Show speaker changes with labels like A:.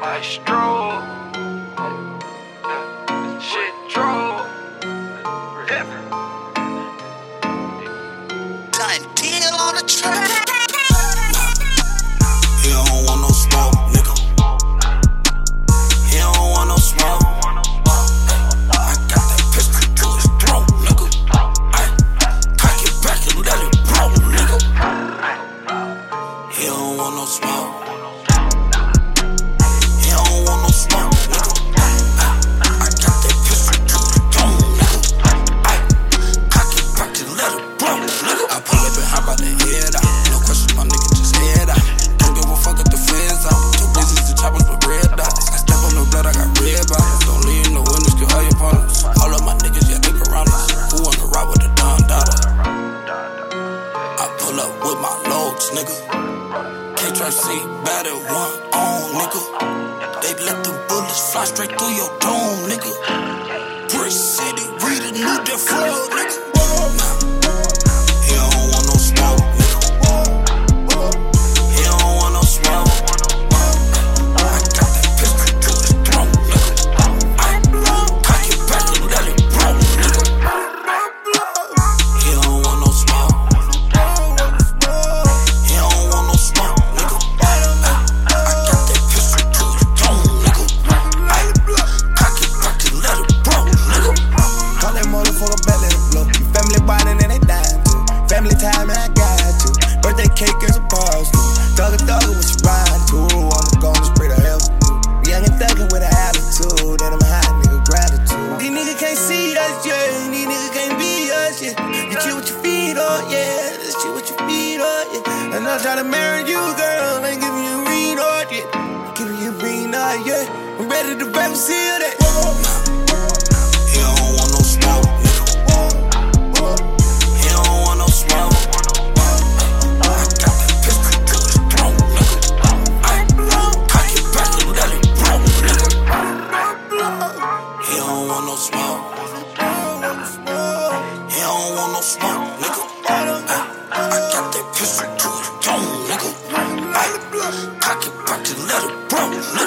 A: Maestro. Shit drove. Different.
B: Done deal on the track.
C: Nigga. K-Trap C, better one on, nigga. They let the bullets fly straight through your dome, nigga. Brick City, we the new death flow, nigga.
D: Motherfucker back, let blow. You family bonding and they dying too. Family time and I got you. Birthday cake is a pause too. Thugger thugger what you ride to. I'm gonna spray the hell. Young and thuggin' with an attitude. And I'm hot nigga gratitude. These niggas can't see us, yeah. These niggas can't be us, yeah. You chill with your feet on, yeah. This shit with your feet on, yeah. And I'm trying to marry you, girl. I ain't giving you a ring on, yeah. Giving you a ring on, yeah. I'm ready to back seal that.
C: He no smoke, nigga. Uh, I got that pistol to his dome, nigga. Uh, cocky to let it bro, nigga.